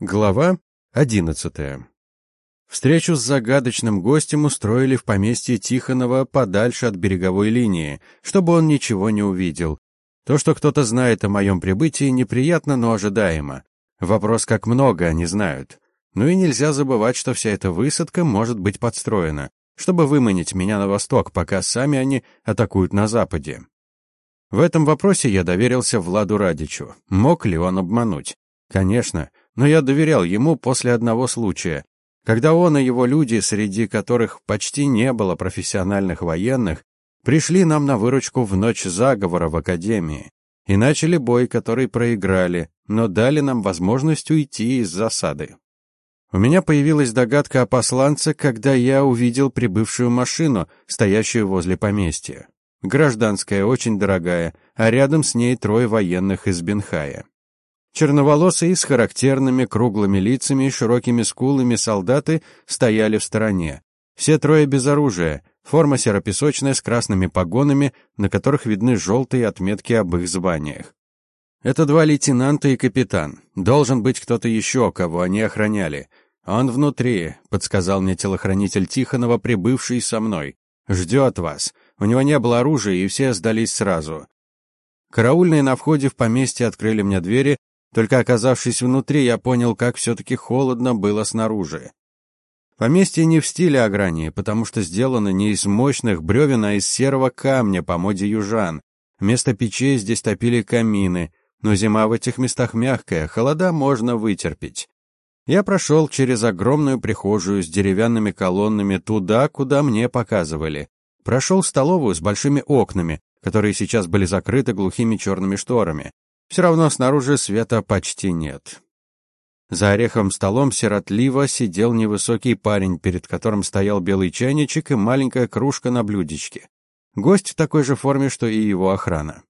Глава одиннадцатая. Встречу с загадочным гостем устроили в поместье Тихонова подальше от береговой линии, чтобы он ничего не увидел. То, что кто-то знает о моем прибытии, неприятно, но ожидаемо. Вопрос, как много они знают. Ну и нельзя забывать, что вся эта высадка может быть подстроена, чтобы выманить меня на восток, пока сами они атакуют на западе. В этом вопросе я доверился Владу Радичу. Мог ли он обмануть? Конечно, но я доверял ему после одного случая, когда он и его люди, среди которых почти не было профессиональных военных, пришли нам на выручку в ночь заговора в Академии и начали бой, который проиграли, но дали нам возможность уйти из засады. У меня появилась догадка о посланце, когда я увидел прибывшую машину, стоящую возле поместья. Гражданская, очень дорогая, а рядом с ней трое военных из Бенхая. Черноволосые с характерными круглыми лицами и широкими скулами солдаты стояли в стороне. Все трое без оружия, форма серопесочная с красными погонами, на которых видны желтые отметки об их званиях. Это два лейтенанта и капитан. Должен быть кто-то еще, кого они охраняли. Он внутри, подсказал мне телохранитель Тихонова, прибывший со мной. Ждет вас. У него не было оружия, и все сдались сразу. Караульные на входе в поместье открыли мне двери, только оказавшись внутри, я понял, как все-таки холодно было снаружи. Поместье не в стиле Агрании, потому что сделано не из мощных бревен, а из серого камня по моде южан. Вместо печей здесь топили камины, но зима в этих местах мягкая, холода можно вытерпеть. Я прошел через огромную прихожую с деревянными колоннами туда, куда мне показывали. Прошел столовую с большими окнами, которые сейчас были закрыты глухими черными шторами. Все равно снаружи света почти нет. За ореховым столом сиротливо сидел невысокий парень, перед которым стоял белый чайничек и маленькая кружка на блюдечке. Гость в такой же форме, что и его охрана.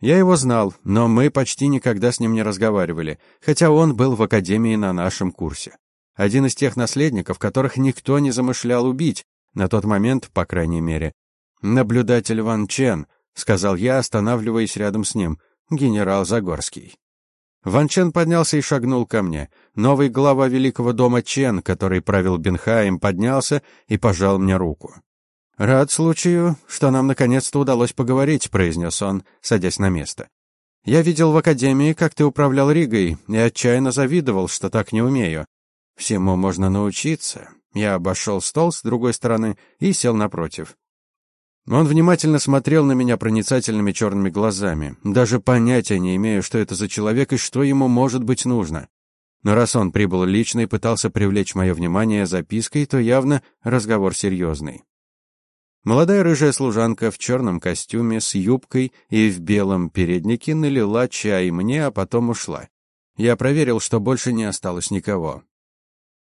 Я его знал, но мы почти никогда с ним не разговаривали, хотя он был в академии на нашем курсе. Один из тех наследников, которых никто не замышлял убить, на тот момент, по крайней мере. «Наблюдатель Ван Чен», — сказал я, останавливаясь рядом с ним генерал Загорский. Ван Чен поднялся и шагнул ко мне. Новый глава великого дома Чен, который правил Бенхаем, поднялся и пожал мне руку. «Рад случаю, что нам наконец-то удалось поговорить», — произнес он, садясь на место. «Я видел в академии, как ты управлял Ригой, и отчаянно завидовал, что так не умею. Всему можно научиться». Я обошел стол с другой стороны и сел напротив. Он внимательно смотрел на меня проницательными черными глазами. Даже понятия не имею, что это за человек и что ему может быть нужно. Но раз он прибыл лично и пытался привлечь мое внимание запиской, то явно разговор серьезный. Молодая рыжая служанка в черном костюме с юбкой и в белом переднике налила чай мне, а потом ушла. Я проверил, что больше не осталось никого.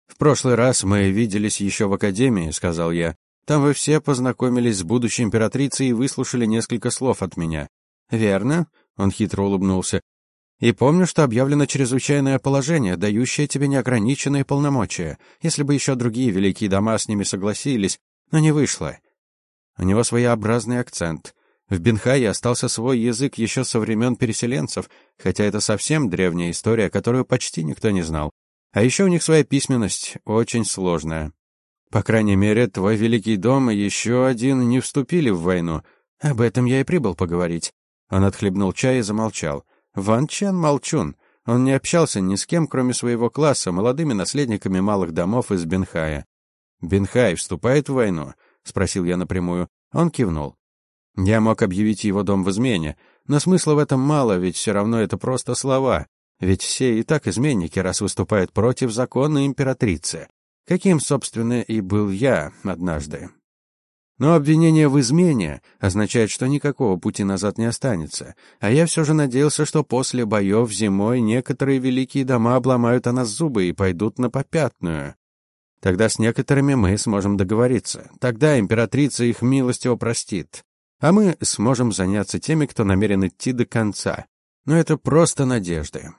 «В прошлый раз мы виделись еще в академии», — сказал я. Там вы все познакомились с будущей императрицей и выслушали несколько слов от меня. Верно? Он хитро улыбнулся. И помню, что объявлено чрезвычайное положение, дающее тебе неограниченные полномочия, если бы еще другие великие дома с ними согласились, но не вышло. У него своеобразный акцент. В Бенхае остался свой язык еще со времен переселенцев, хотя это совсем древняя история, которую почти никто не знал. А еще у них своя письменность, очень сложная. По крайней мере, твой великий дом и еще один не вступили в войну. Об этом я и прибыл поговорить. Он отхлебнул чай и замолчал. Ван Чен молчун. Он не общался ни с кем, кроме своего класса, молодыми наследниками малых домов из Бенхая. «Бенхай вступает в войну?» — спросил я напрямую. Он кивнул. Я мог объявить его дом в измене, но смысла в этом мало, ведь все равно это просто слова. Ведь все и так изменники, раз выступают против закона императрицы каким, собственно, и был я однажды. Но обвинение в измене означает, что никакого пути назад не останется, а я все же надеялся, что после боев зимой некоторые великие дома обломают о нас зубы и пойдут на попятную. Тогда с некоторыми мы сможем договориться, тогда императрица их милостиво простит, а мы сможем заняться теми, кто намерен идти до конца. Но это просто надежды.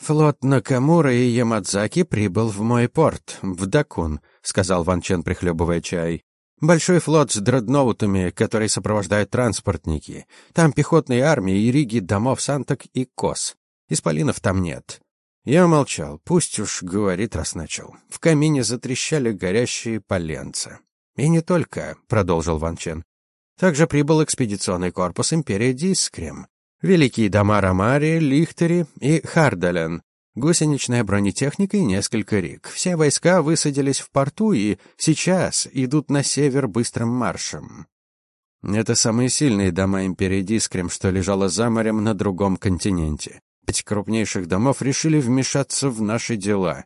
«Флот Накамура и Ямадзаки прибыл в мой порт, в Дакун», — сказал Ван Чен, прихлебывая чай. «Большой флот с дредноутами, который сопровождают транспортники. Там пехотные армии и риги домов Санток и Кос. Исполинов там нет». Я молчал. Пусть уж говорит, раз начал. В камине затрещали горящие поленца. «И не только», — продолжил Ван Чен. «Также прибыл экспедиционный корпус империи Дискрем, великие дома Ромари, Лихтери и Хардален, гусеничная бронетехника и несколько рик. Все войска высадились в порту и сейчас идут на север быстрым маршем. Это самые сильные дома империи Дискрем, что лежало за морем на другом континенте. Пять крупнейших домов решили вмешаться в наши дела.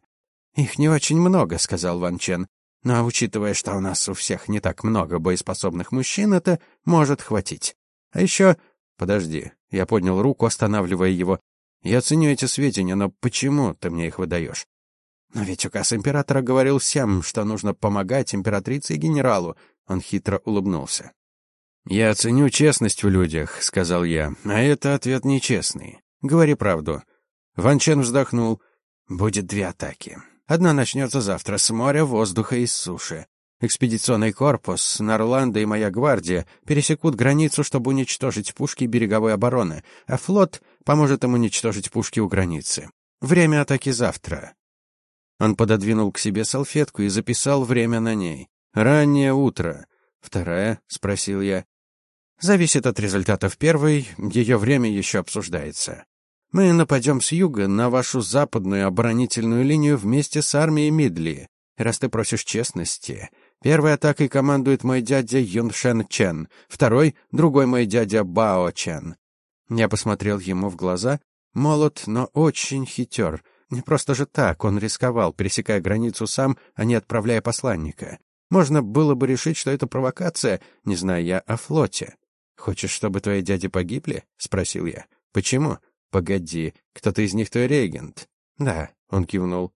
«Их не очень много», — сказал Ван Чен. «Но учитывая, что у нас у всех не так много боеспособных мужчин, это может хватить. А еще...» «Подожди». Я поднял руку, останавливая его. Я ценю эти сведения, но почему ты мне их выдаешь? Но ведь указ императора говорил всем, что нужно помогать императрице и генералу. Он хитро улыбнулся. «Я ценю честность в людях», — сказал я, — «а это ответ нечестный. Говори правду». Ван Чен вздохнул. «Будет две атаки. Одна начнется завтра с моря, воздуха и суши. Экспедиционный корпус, Нарланда и моя гвардия пересекут границу, чтобы уничтожить пушки береговой обороны, а флот поможет им уничтожить пушки у границы. Время атаки завтра. Он пододвинул к себе салфетку и записал время на ней. Раннее утро. Вторая, спросил я. Зависит от результатов первой, ее время еще обсуждается. Мы нападем с юга на вашу западную оборонительную линию вместе с армией Мидли. Раз ты просишь честности, первой атакой командует мой дядя Юншен Чен, второй — другой мой дядя Бао Чен. Я посмотрел ему в глаза. Молод, но очень хитер. Не просто же так он рисковал, пересекая границу сам, а не отправляя посланника. Можно было бы решить, что это провокация, не зная я о флоте. «Хочешь, чтобы твои дяди погибли?» — спросил я. «Почему?» «Погоди, кто-то из них твой регент?» «Да», — он кивнул.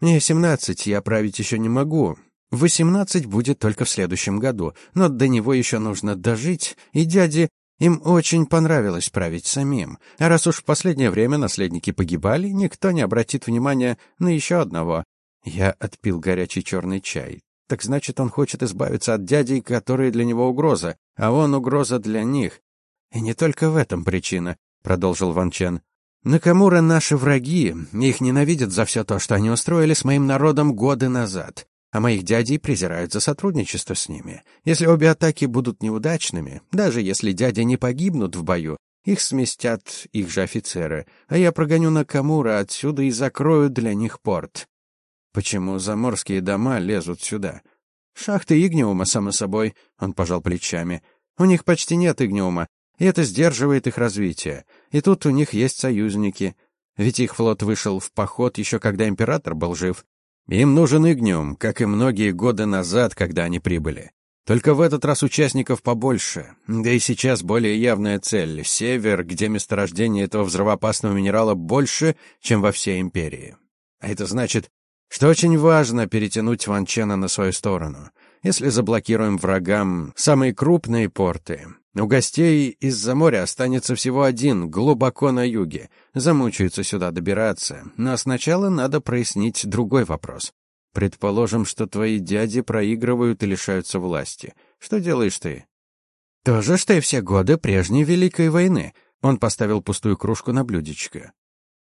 «Мне семнадцать, я править еще не могу. Восемнадцать будет только в следующем году, но до него еще нужно дожить, и дяде им очень понравилось править самим. А раз уж в последнее время наследники погибали, никто не обратит внимания на еще одного. Я отпил горячий черный чай. Так значит, он хочет избавиться от дядей, которые для него угроза, а он угроза для них. И не только в этом причина, продолжил Ван Чен. Накамура наши враги, их ненавидят за все то, что они устроили с моим народом годы назад а моих дядей презирают за сотрудничество с ними. Если обе атаки будут неудачными, даже если дяди не погибнут в бою, их сместят их же офицеры, а я прогоню Накамура отсюда и закрою для них порт. Почему заморские дома лезут сюда? Шахты Игниума, само собой, он пожал плечами. У них почти нет Игниума, и это сдерживает их развитие. И тут у них есть союзники. Ведь их флот вышел в поход еще когда император был жив, им нужен Игниум, как и многие годы назад, когда они прибыли. Только в этот раз участников побольше, да и сейчас более явная цель — север, где месторождение этого взрывоопасного минерала больше, чем во всей империи. А это значит, что очень важно перетянуть Ван Чена на свою сторону. Если заблокируем врагам самые крупные порты, у гостей из-за моря останется всего один, глубоко на юге. Замучаются сюда добираться. Но сначала надо прояснить другой вопрос. Предположим, что твои дяди проигрывают и лишаются власти. Что делаешь ты? То же, что и все годы прежней Великой войны. Он поставил пустую кружку на блюдечко.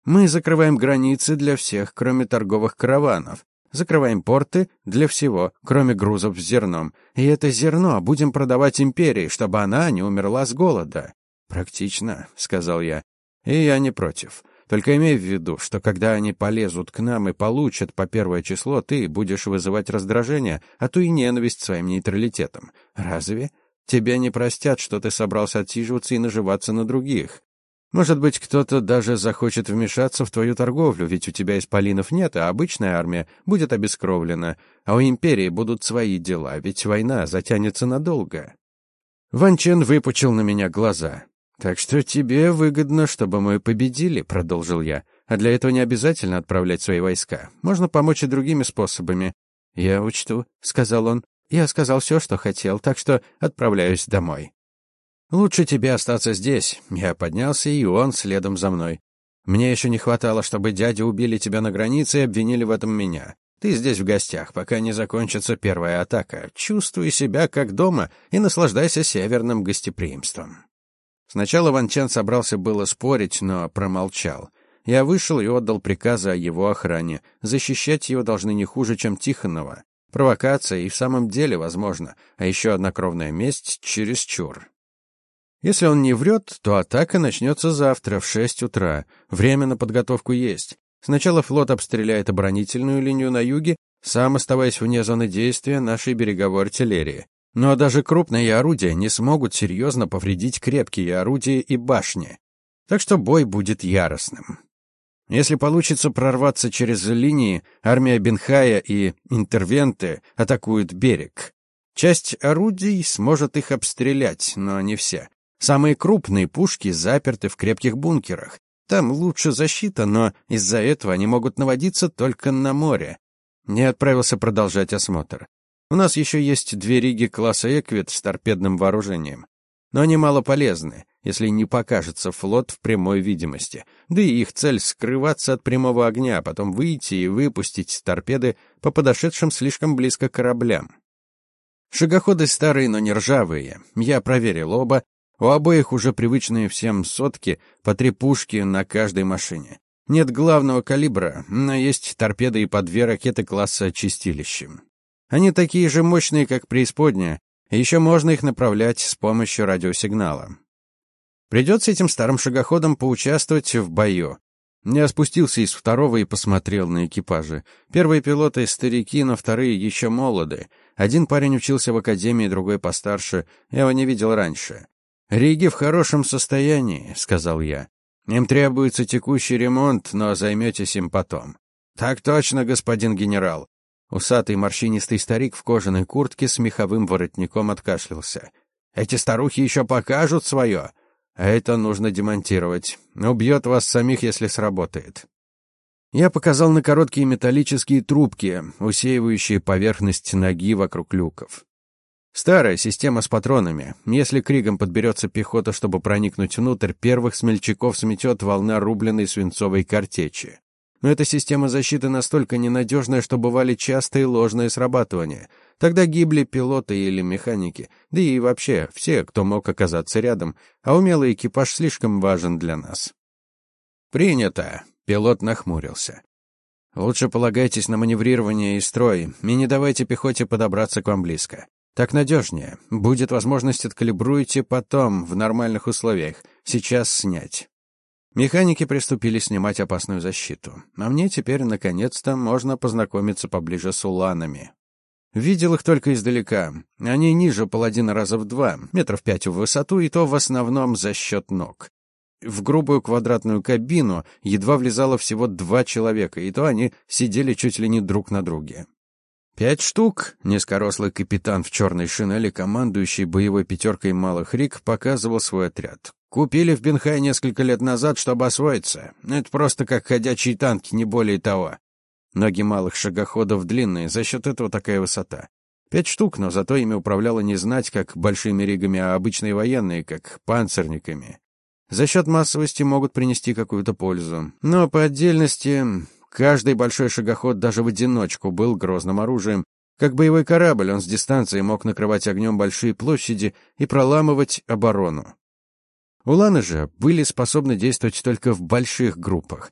Мы закрываем границы для всех, кроме торговых караванов. Закрываем порты для всего, кроме грузов с зерном. И это зерно будем продавать империи, чтобы она не умерла с голода. Практично, сказал я. И я не против. Только имей в виду, что когда они полезут к нам и получат по первое число, ты будешь вызывать раздражение, а то и ненависть своим нейтралитетом. Разве? Тебе не простят, что ты собрался отсиживаться и наживаться на других. Может быть, кто-то даже захочет вмешаться в твою торговлю, ведь у тебя исполинов нет, а обычная армия будет обескровлена, а у империи будут свои дела, ведь война затянется надолго. Ван Чен выпучил на меня глаза. «Так что тебе выгодно, чтобы мы победили», — продолжил я. «А для этого не обязательно отправлять свои войска. Можно помочь и другими способами». «Я учту», — сказал он. «Я сказал все, что хотел, так что отправляюсь домой». «Лучше тебе остаться здесь». Я поднялся, и он следом за мной. «Мне еще не хватало, чтобы дяди убили тебя на границе и обвинили в этом меня. Ты здесь в гостях, пока не закончится первая атака. Чувствуй себя как дома и наслаждайся северным гостеприимством». Сначала Ван Чен собрался было спорить, но промолчал. Я вышел и отдал приказы о его охране. Защищать его должны не хуже, чем Тихонова. Провокация и в самом деле возможно, а еще одна кровная месть чересчур. Если он не врет, то атака начнется завтра в шесть утра. Время на подготовку есть. Сначала флот обстреляет оборонительную линию на юге, сам оставаясь вне зоны действия нашей береговой артиллерии. Но даже крупные орудия не смогут серьезно повредить крепкие орудия и башни. Так что бой будет яростным. Если получится прорваться через линии, армия Бенхая и интервенты атакуют берег. Часть орудий сможет их обстрелять, но не все. Самые крупные пушки заперты в крепких бункерах. Там лучше защита, но из-за этого они могут наводиться только на море. Не отправился продолжать осмотр. У нас еще есть две риги класса «Эквит» с торпедным вооружением. Но они мало полезны если не покажется флот в прямой видимости. Да и их цель — скрываться от прямого огня, а потом выйти и выпустить торпеды по подошедшим слишком близко кораблям. Шагоходы старые, но не ржавые. Я проверил оба. У обоих уже привычные всем сотки, по три пушки на каждой машине. Нет главного калибра, но есть торпеды и по две ракеты класса «Чистилище». Они такие же мощные, как преисподняя, и еще можно их направлять с помощью радиосигнала. Придется этим старым шагоходам поучаствовать в бою. Я спустился из второго и посмотрел на экипажи. Первые пилоты — старики, но вторые еще молоды. Один парень учился в академии, другой постарше. Я его не видел раньше. «Риги в хорошем состоянии», — сказал я. «Им требуется текущий ремонт, но займетесь им потом». «Так точно, господин генерал». Усатый морщинистый старик в кожаной куртке с меховым воротником откашлялся. «Эти старухи еще покажут свое. А это нужно демонтировать. Убьет вас самих, если сработает. Я показал на короткие металлические трубки, усеивающие поверхность ноги вокруг люков. Старая система с патронами. Если кригом подберется пехота, чтобы проникнуть внутрь, первых смельчаков сметет волна рубленной свинцовой картечи. Но эта система защиты настолько ненадежная, что бывали частые ложные срабатывания — Тогда гибли пилоты или механики, да и вообще все, кто мог оказаться рядом, а умелый экипаж слишком важен для нас. «Принято», — пилот нахмурился. «Лучше полагайтесь на маневрирование и строй, и не давайте пехоте подобраться к вам близко. Так надежнее. Будет возможность откалибруйте потом, в нормальных условиях. Сейчас снять». Механики приступили снимать опасную защиту. А мне теперь, наконец-то, можно познакомиться поближе с уланами. Видел их только издалека. Они ниже паладина раза в два, метров пять в высоту, и то в основном за счет ног. В грубую квадратную кабину едва влезало всего два человека, и то они сидели чуть ли не друг на друге. Пять штук, низкорослый капитан в черной шинели, командующий боевой пятеркой малых рик, показывал свой отряд. Купили в Бенхай несколько лет назад, чтобы освоиться. Это просто как ходячие танки, не более того. Ноги малых шагоходов длинные, за счет этого такая высота. Пять штук, но зато ими управляло не знать, как большими ригами, а обычные военные, как панцирниками. За счет массовости могут принести какую-то пользу. Но по отдельности каждый большой шагоход даже в одиночку был грозным оружием. Как боевой корабль, он с дистанции мог накрывать огнем большие площади и проламывать оборону. Уланы же были способны действовать только в больших группах.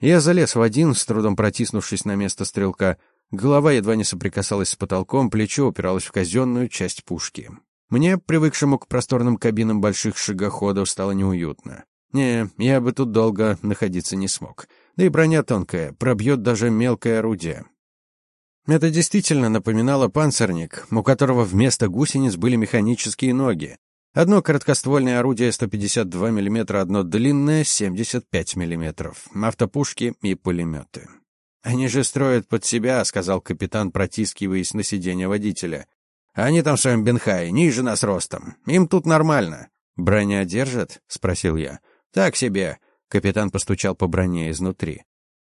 Я залез в один, с трудом протиснувшись на место стрелка. Голова едва не соприкасалась с потолком, плечо упиралось в казенную часть пушки. Мне, привыкшему к просторным кабинам больших шагоходов, стало неуютно. Не, я бы тут долго находиться не смог. Да и броня тонкая, пробьет даже мелкое орудие. Это действительно напоминало панцирник, у которого вместо гусениц были механические ноги, Одно короткоствольное орудие 152 мм, одно длинное 75 мм, автопушки и пулеметы. «Они же строят под себя», — сказал капитан, протискиваясь на сиденье водителя. «Они там в своем Бенхае, ниже нас ростом. Им тут нормально». «Броня держит?» — спросил я. «Так себе», — капитан постучал по броне изнутри.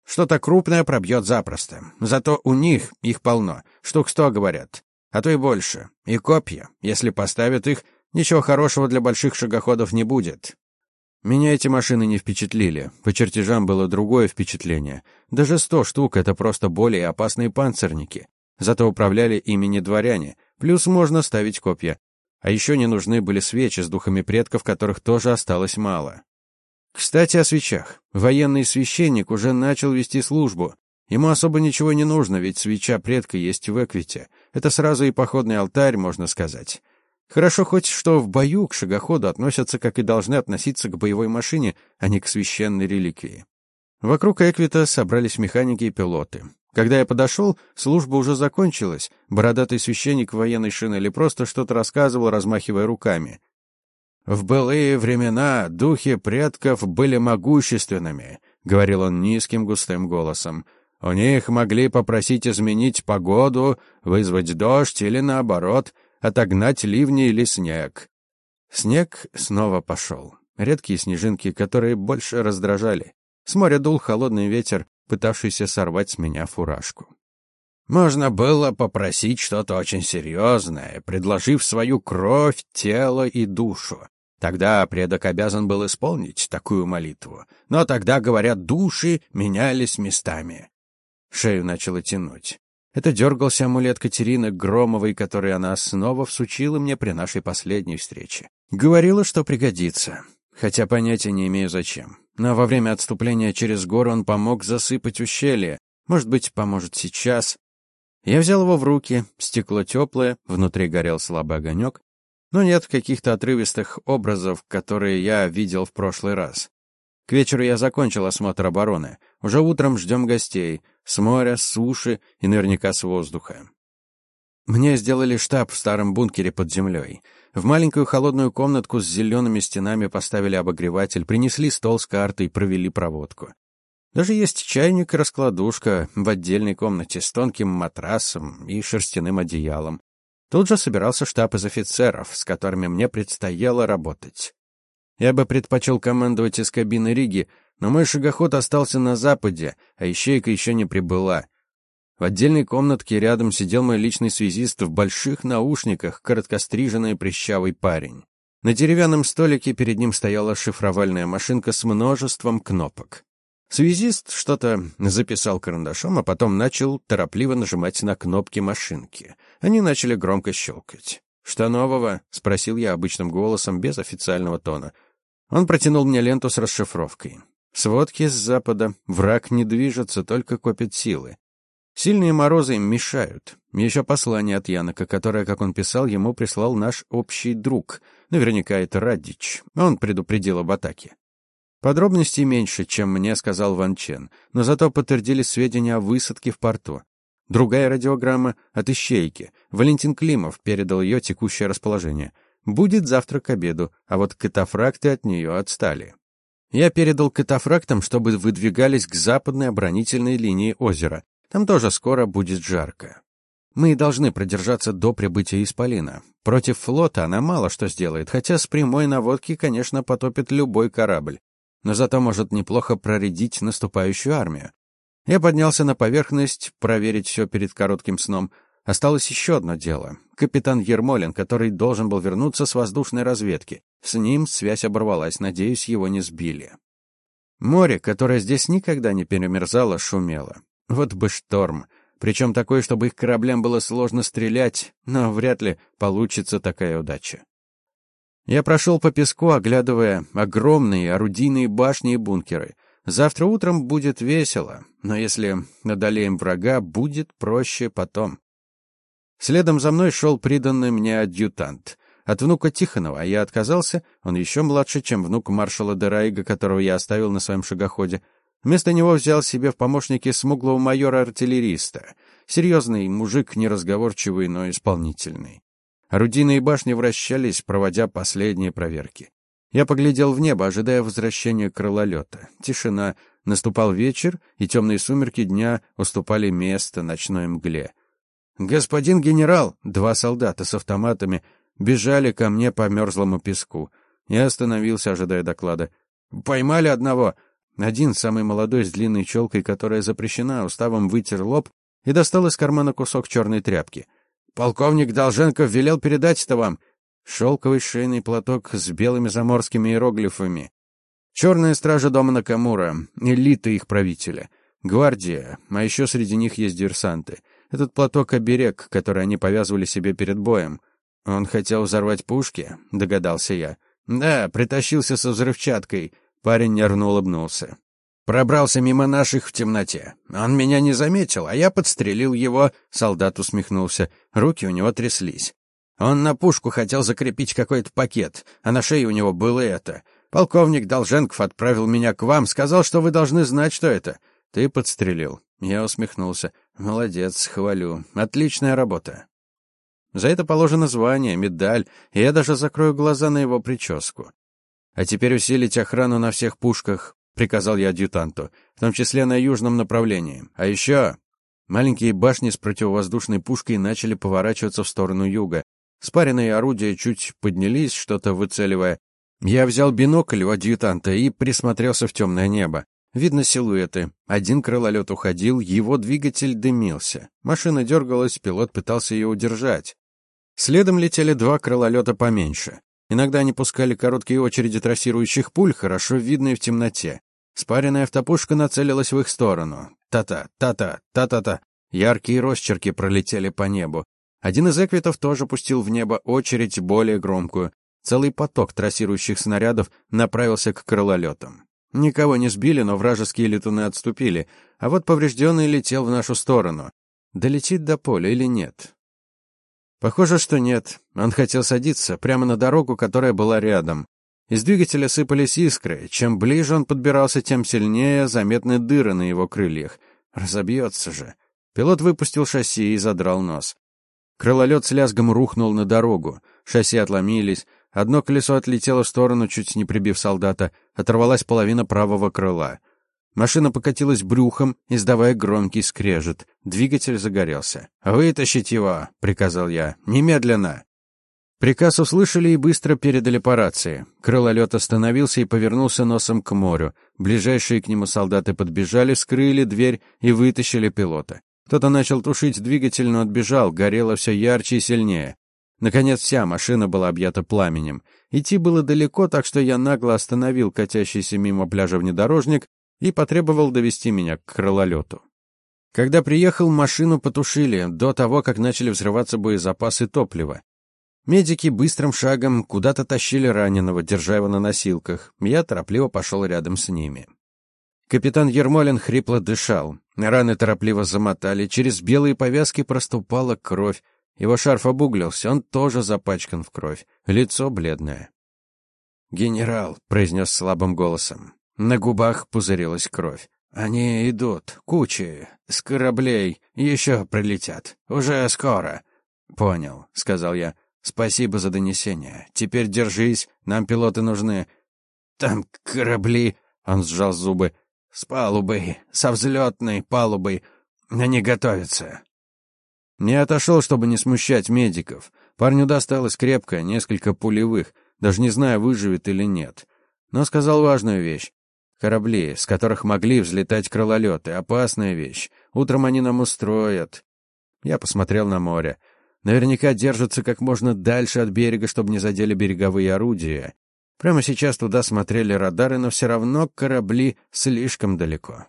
«Что-то крупное пробьет запросто. Зато у них их полно. Штук сто, говорят. А то и больше. И копья. Если поставят их, Ничего хорошего для больших шагоходов не будет. Меня эти машины не впечатлили. По чертежам было другое впечатление. Даже сто штук — это просто более опасные панцирники. Зато управляли ими не дворяне. Плюс можно ставить копья. А еще не нужны были свечи с духами предков, которых тоже осталось мало. Кстати, о свечах. Военный священник уже начал вести службу. Ему особо ничего не нужно, ведь свеча предка есть в Эквите. Это сразу и походный алтарь, можно сказать. Хорошо хоть, что в бою к шагоходу относятся, как и должны относиться к боевой машине, а не к священной реликвии. Вокруг Эквита собрались механики и пилоты. Когда я подошел, служба уже закончилась. Бородатый священник в военной шинели просто что-то рассказывал, размахивая руками. «В былые времена духи предков были могущественными», — говорил он низким густым голосом. «У них могли попросить изменить погоду, вызвать дождь или, наоборот, отогнать ливни или снег». Снег снова пошел. Редкие снежинки, которые больше раздражали. С моря дул холодный ветер, пытавшийся сорвать с меня фуражку. Можно было попросить что-то очень серьезное, предложив свою кровь, тело и душу. Тогда предок обязан был исполнить такую молитву. Но тогда, говорят, души менялись местами. Шею начало тянуть. Это дергался амулет Катерины Громовой, который она снова всучила мне при нашей последней встрече. Говорила, что пригодится. Хотя понятия не имею зачем. Но во время отступления через гору он помог засыпать ущелье. Может быть, поможет сейчас. Я взял его в руки, стекло теплое, внутри горел слабый огонек, но нет каких-то отрывистых образов, которые я видел в прошлый раз. К вечеру я закончил осмотр обороны. Уже утром ждем гостей. С моря, с суши и наверняка с воздуха. Мне сделали штаб в старом бункере под землей. В маленькую холодную комнатку с зелеными стенами поставили обогреватель, принесли стол с картой, провели проводку. Даже есть чайник и раскладушка в отдельной комнате с тонким матрасом и шерстяным одеялом. Тут же собирался штаб из офицеров, с которыми мне предстояло работать. Я бы предпочел командовать из кабины Риги, но мой шагоход остался на западе, а ищейка еще не прибыла. В отдельной комнатке рядом сидел мой личный связист в больших наушниках, короткостриженный прищавый парень. На деревянном столике перед ним стояла шифровальная машинка с множеством кнопок. Связист что-то записал карандашом, а потом начал торопливо нажимать на кнопки машинки. Они начали громко щелкать. «Что нового?» — спросил я обычным голосом, без официального тона. Он протянул мне ленту с расшифровкой. «Сводки с запада. Враг не движется, только копит силы. Сильные морозы им мешают. Еще послание от Янока, которое, как он писал, ему прислал наш общий друг. Наверняка это Радич. Он предупредил об атаке. Подробностей меньше, чем мне сказал Ван Чен, но зато подтвердили сведения о высадке в порту. Другая радиограмма от Ищейки. Валентин Климов передал ее текущее расположение. Будет завтра к обеду, а вот катафракты от нее отстали. Я передал катафрактам, чтобы выдвигались к западной оборонительной линии озера. Там тоже скоро будет жарко. Мы должны продержаться до прибытия Исполина. Против флота она мало что сделает, хотя с прямой наводки, конечно, потопит любой корабль но зато может неплохо проредить наступающую армию. Я поднялся на поверхность, проверить все перед коротким сном. Осталось еще одно дело. Капитан Ермолин, который должен был вернуться с воздушной разведки. С ним связь оборвалась, надеюсь, его не сбили. Море, которое здесь никогда не перемерзало, шумело. Вот бы шторм. Причем такой, чтобы их кораблям было сложно стрелять, но вряд ли получится такая удача. Я прошел по песку, оглядывая огромные орудийные башни и бункеры. Завтра утром будет весело, но если одолеем врага, будет проще потом. Следом за мной шел приданный мне адъютант. От внука Тихонова я отказался, он еще младше, чем внук маршала Дерайга, которого я оставил на своем шагоходе. Вместо него взял себе в помощники смуглого майора-артиллериста. Серьезный мужик, неразговорчивый, но исполнительный. Орудийные башни вращались, проводя последние проверки. Я поглядел в небо, ожидая возвращения крылолета. Тишина. Наступал вечер, и темные сумерки дня уступали место ночной мгле. «Господин генерал!» Два солдата с автоматами бежали ко мне по мерзлому песку. Я остановился, ожидая доклада. «Поймали одного!» Один, самый молодой, с длинной челкой, которая запрещена, уставом вытер лоб и достал из кармана кусок черной тряпки — Полковник Долженков велел передать это вам. Шелковый шейный платок с белыми заморскими иероглифами. Черная стража дома Накамура, элита их правителя. Гвардия, а еще среди них есть диверсанты. Этот платок — оберег, который они повязывали себе перед боем. Он хотел взорвать пушки, догадался я. Да, притащился со взрывчаткой. Парень нервно улыбнулся. Пробрался мимо наших в темноте. Он меня не заметил, а я подстрелил его. Солдат усмехнулся. Руки у него тряслись. Он на пушку хотел закрепить какой-то пакет, а на шее у него было это. Полковник Долженков отправил меня к вам, сказал, что вы должны знать, что это. Ты подстрелил. Я усмехнулся. Молодец, хвалю. Отличная работа. За это положено звание, медаль, и я даже закрою глаза на его прическу. А теперь усилить охрану на всех пушках, приказал я адъютанту, в том числе на южном направлении. А еще маленькие башни с противовоздушной пушкой начали поворачиваться в сторону юга. Спаренные орудия чуть поднялись, что-то выцеливая. Я взял бинокль у адъютанта и присмотрелся в темное небо. Видно силуэты. Один крылолет уходил, его двигатель дымился. Машина дергалась, пилот пытался ее удержать. Следом летели два крылолета поменьше. Иногда они пускали короткие очереди трассирующих пуль, хорошо видные в темноте. Спаренная автопушка нацелилась в их сторону. Та-та, та-та, та-та-та. Яркие росчерки пролетели по небу. Один из эквитов тоже пустил в небо очередь более громкую. Целый поток трассирующих снарядов направился к крылолетам. Никого не сбили, но вражеские летуны отступили, а вот поврежденный летел в нашу сторону. Долетит до поля или нет? Похоже, что нет. Он хотел садиться прямо на дорогу, которая была рядом. Из двигателя сыпались искры. Чем ближе он подбирался, тем сильнее заметны дыры на его крыльях. Разобьется же. Пилот выпустил шасси и задрал нос. Крылолет с лязгом рухнул на дорогу. Шасси отломились. Одно колесо отлетело в сторону, чуть не прибив солдата. Оторвалась половина правого крыла. Машина покатилась брюхом, издавая громкий скрежет. Двигатель загорелся. «Вытащить его!» — приказал я. «Немедленно!» Приказ услышали и быстро передали по рации. Крылолет остановился и повернулся носом к морю. Ближайшие к нему солдаты подбежали, скрыли дверь и вытащили пилота. Кто-то начал тушить двигатель, но отбежал, горело все ярче и сильнее. Наконец вся машина была объята пламенем. Идти было далеко, так что я нагло остановил катящийся мимо пляжа внедорожник и потребовал довести меня к крылолету. Когда приехал, машину потушили до того, как начали взрываться боезапасы топлива. Медики быстрым шагом куда-то тащили раненого, держа его на носилках. Я торопливо пошел рядом с ними. Капитан Ермолин хрипло дышал. Раны торопливо замотали, через белые повязки проступала кровь. Его шарф обуглился, он тоже запачкан в кровь, лицо бледное. «Генерал», — произнес слабым голосом, на губах пузырилась кровь. «Они идут, кучи, с кораблей, еще прилетят. Уже скоро». «Понял», — сказал я. «Спасибо за донесение. Теперь держись, нам пилоты нужны». «Там корабли», — он сжал зубы, — «с палубой, со взлетной палубой. Они готовятся». Не отошел, чтобы не смущать медиков. Парню досталось крепко, несколько пулевых, даже не знаю, выживет или нет. Но сказал важную вещь. Корабли, с которых могли взлетать крылолеты. Опасная вещь. Утром они нам устроят. Я посмотрел на море. Наверняка держатся как можно дальше от берега, чтобы не задели береговые орудия. Прямо сейчас туда смотрели радары, но все равно корабли слишком далеко.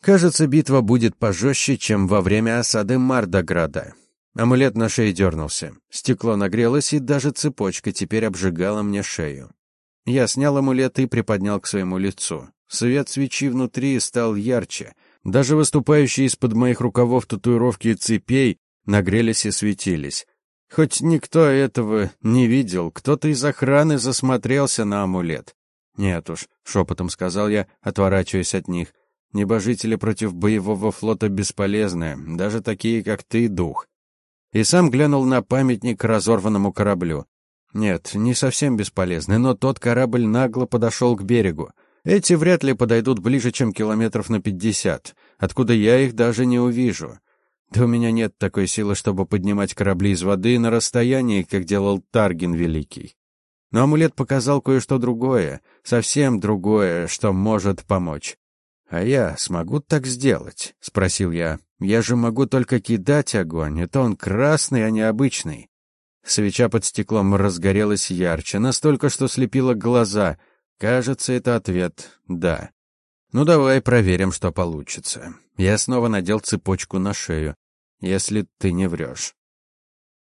Кажется, битва будет пожестче, чем во время осады Мардограда. Амулет на шее дернулся. Стекло нагрелось, и даже цепочка теперь обжигала мне шею. Я снял амулет и приподнял к своему лицу. Свет свечи внутри стал ярче. Даже выступающие из-под моих рукавов татуировки цепей нагрелись и светились. Хоть никто этого не видел, кто-то из охраны засмотрелся на амулет. «Нет уж», — шепотом сказал я, отворачиваясь от них. «Небожители против боевого флота бесполезны, даже такие, как ты, дух». И сам глянул на памятник разорванному кораблю. Нет, не совсем бесполезны, но тот корабль нагло подошел к берегу. Эти вряд ли подойдут ближе, чем километров на пятьдесят, откуда я их даже не увижу. Да у меня нет такой силы, чтобы поднимать корабли из воды на расстоянии, как делал Таргин Великий. Но амулет показал кое-что другое, совсем другое, что может помочь. «А я смогу так сделать?» — спросил я. «Я же могу только кидать огонь, это он красный, а не обычный». Свеча под стеклом разгорелась ярче, настолько, что слепила глаза. Кажется, это ответ «да». Ну, давай проверим, что получится. Я снова надел цепочку на шею. Если ты не врешь.